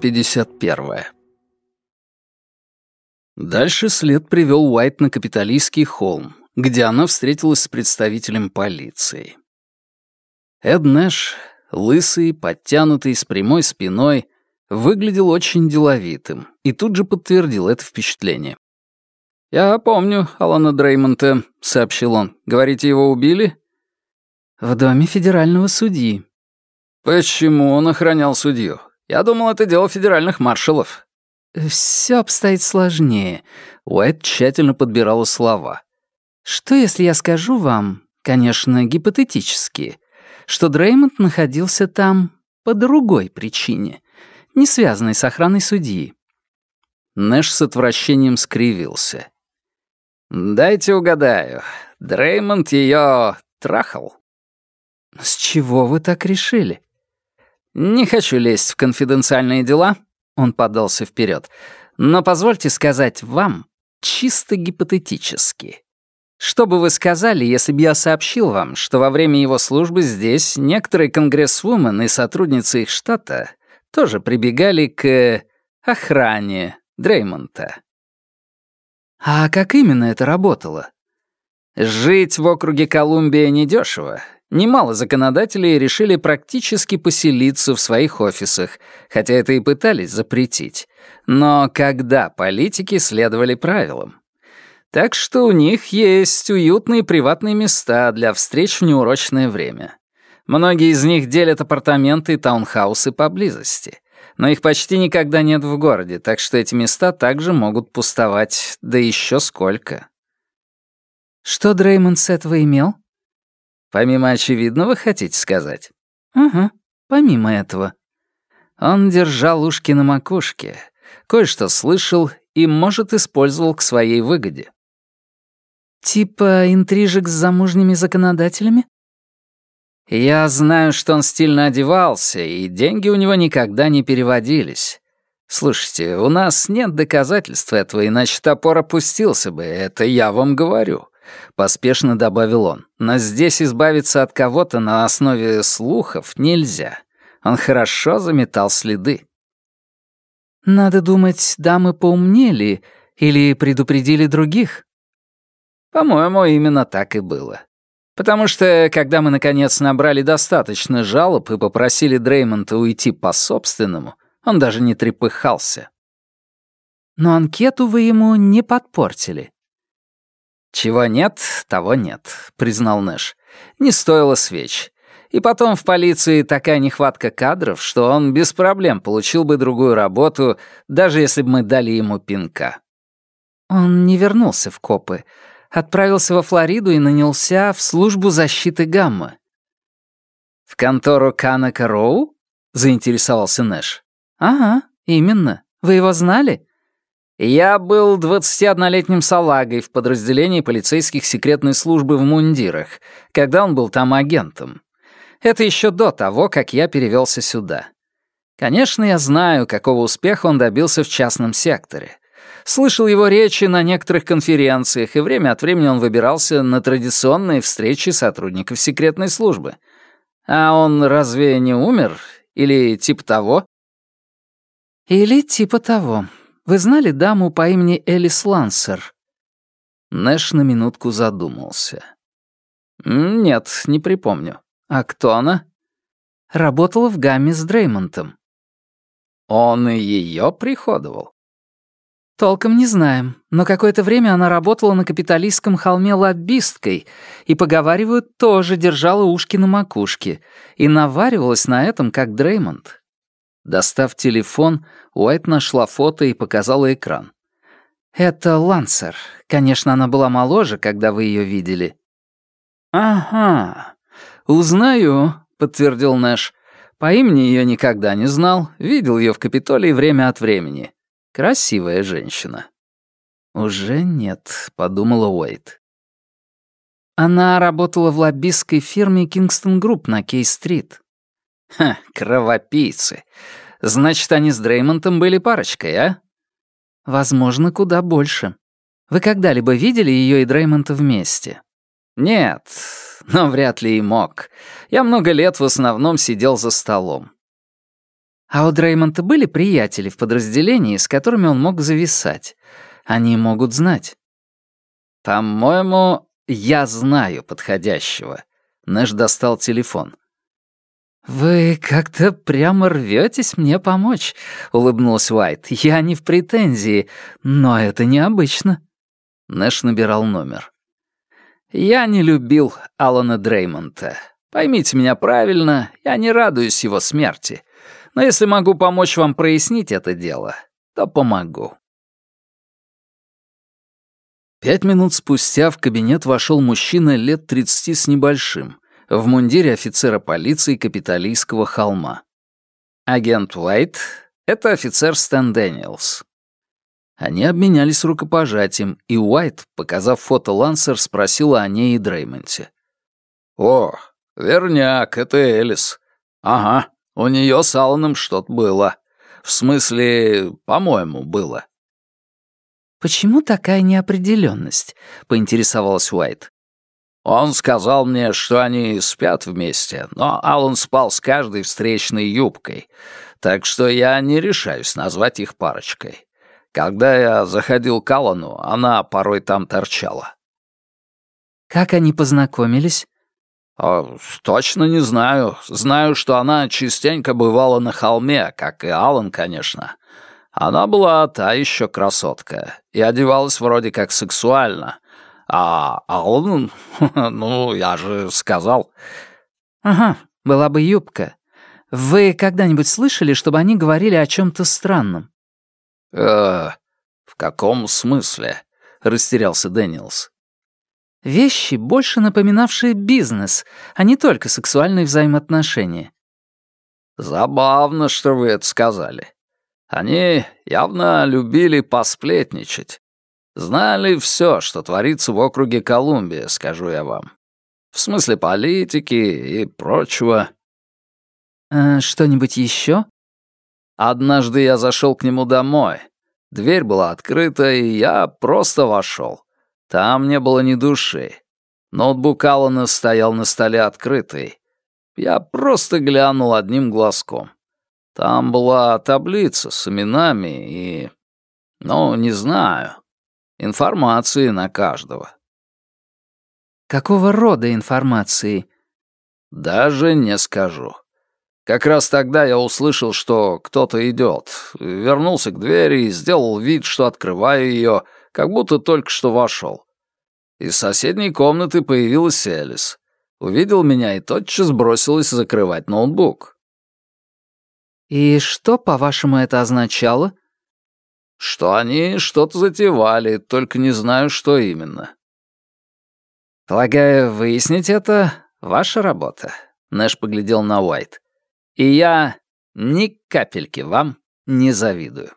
51. Дальше след привел Уайт на Капитолийский холм, где она встретилась с представителем полиции. Эд Нэш, лысый, подтянутый, с прямой спиной, выглядел очень деловитым и тут же подтвердил это впечатление. «Я помню Алана Дреймонта», — сообщил он. «Говорите, его убили?» «В доме федерального судьи». «Почему он охранял судью? Я думал, это дело федеральных маршалов». «Все обстоит сложнее», — Уайт тщательно подбирала слова. «Что, если я скажу вам, конечно, гипотетически, что Дреймонд находился там по другой причине, не связанной с охраной судьи?» Нэш с отвращением скривился. «Дайте угадаю. Дреймонд ее трахал?» «С чего вы так решили?» «Не хочу лезть в конфиденциальные дела», — он подался вперед. «Но позвольте сказать вам, чисто гипотетически. Что бы вы сказали, если бы я сообщил вам, что во время его службы здесь некоторые конгрессвумен и сотрудницы их штата тоже прибегали к охране Дреймонта?» «А как именно это работало?» «Жить в округе Колумбия недешево, Немало законодателей решили практически поселиться в своих офисах, хотя это и пытались запретить. Но когда политики следовали правилам? Так что у них есть уютные приватные места для встреч в неурочное время. Многие из них делят апартаменты и таунхаусы поблизости. Но их почти никогда нет в городе, так что эти места также могут пустовать, да еще сколько. Что Дреймонд с этого имел? Помимо очевидного, хотите сказать? Угу, помимо этого. Он держал ушки на макушке, кое-что слышал и, может, использовал к своей выгоде. Типа интрижек с замужними законодателями? Я знаю, что он стильно одевался, и деньги у него никогда не переводились. Слушайте, у нас нет доказательств этого, иначе топор опустился бы, это я вам говорю. — поспешно добавил он. «Но здесь избавиться от кого-то на основе слухов нельзя. Он хорошо заметал следы». «Надо думать, дамы поумнели или предупредили других?» «По-моему, именно так и было. Потому что, когда мы, наконец, набрали достаточно жалоб и попросили Дреймонта уйти по-собственному, он даже не трепыхался». «Но анкету вы ему не подпортили», «Чего нет, того нет», — признал Нэш. «Не стоило свеч. И потом в полиции такая нехватка кадров, что он без проблем получил бы другую работу, даже если бы мы дали ему пинка». Он не вернулся в копы. Отправился во Флориду и нанялся в службу защиты гамма. «В контору Канака Роу?» — заинтересовался Нэш. «Ага, именно. Вы его знали?» Я был 21-летним салагой в подразделении полицейских секретной службы в мундирах, когда он был там агентом. Это еще до того, как я перевелся сюда. Конечно, я знаю, какого успеха он добился в частном секторе. Слышал его речи на некоторых конференциях, и время от времени он выбирался на традиционные встречи сотрудников секретной службы. А он разве не умер? Или типа того? Или типа того, вы знали даму по имени Элис Лансер?» Нэш на минутку задумался. «Нет, не припомню. А кто она?» «Работала в гамме с Дреймонтом». «Он и ее приходовал?» «Толком не знаем, но какое-то время она работала на капиталистском холме лоббисткой и, поговаривают, тоже держала ушки на макушке и наваривалась на этом, как Дреймонд. Достав телефон, Уайт нашла фото и показала экран. «Это Лансер. Конечно, она была моложе, когда вы ее видели». «Ага. Узнаю», — подтвердил Нэш. «По имени ее никогда не знал. Видел ее в Капитолии время от времени. Красивая женщина». «Уже нет», — подумала Уайт. Она работала в лоббистской фирме Кингстон Групп на Кей-стрит. Ха, кровопийцы. Значит, они с Дреймонтом были парочкой, а? Возможно, куда больше. Вы когда-либо видели ее и Дреймонта вместе? Нет, но вряд ли и мог. Я много лет в основном сидел за столом. А у Дреймонта были приятели в подразделении, с которыми он мог зависать. Они могут знать. «По-моему, я знаю подходящего». Нэш достал телефон. «Вы как-то прямо рветесь мне помочь», — улыбнулась Уайт. «Я не в претензии, но это необычно». Нэш набирал номер. «Я не любил Алана Дреймонта. Поймите меня правильно, я не радуюсь его смерти. Но если могу помочь вам прояснить это дело, то помогу». Пять минут спустя в кабинет вошел мужчина лет тридцати с небольшим, в мундире офицера полиции Капитолийского холма. Агент Уайт — это офицер Стэн Дэниелс. Они обменялись рукопожатием, и Уайт, показав фото Лансер, спросил о ней и Дреймонте. «О, верняк, это Элис. Ага, у нее с Алланом что-то было. В смысле, по-моему, было». «Почему такая неопределенность?» — поинтересовалась Уайт. «Он сказал мне, что они спят вместе, но Аллан спал с каждой встречной юбкой, так что я не решаюсь назвать их парочкой. Когда я заходил к Аллану, она порой там торчала». «Как они познакомились?» О, «Точно не знаю. Знаю, что она частенько бывала на холме, как и Аллан, конечно. Она была та еще красотка и одевалась вроде как сексуально. А Аллан, ну, я же сказал...» «Ага, была бы юбка. Вы когда-нибудь слышали, чтобы они говорили о чем то странном?» «Э, в каком смысле?» — растерялся Дэниелс. «Вещи, больше напоминавшие бизнес, а не только сексуальные взаимоотношения». «Забавно, что вы это сказали. Они явно любили посплетничать. Знали все, что творится в округе Колумбия, скажу я вам. В смысле политики и прочего». «А что-нибудь еще? Однажды я зашел к нему домой. Дверь была открыта, и я просто вошел. Там не было ни души. Ноутбук Аллана стоял на столе открытый. Я просто глянул одним глазком. Там была таблица с именами и... Ну, не знаю. Информации на каждого. Какого рода информации? Даже не скажу. Как раз тогда я услышал, что кто-то идет. Вернулся к двери и сделал вид, что открываю ее, как будто только что вошел. Из соседней комнаты появилась Элис. Увидел меня и тотчас бросилась закрывать ноутбук. «И что, по-вашему, это означало?» «Что они что-то затевали, только не знаю, что именно». «Полагаю, выяснить это — ваша работа», — Нэш поглядел на Уайт. И я ни капельки вам не завидую.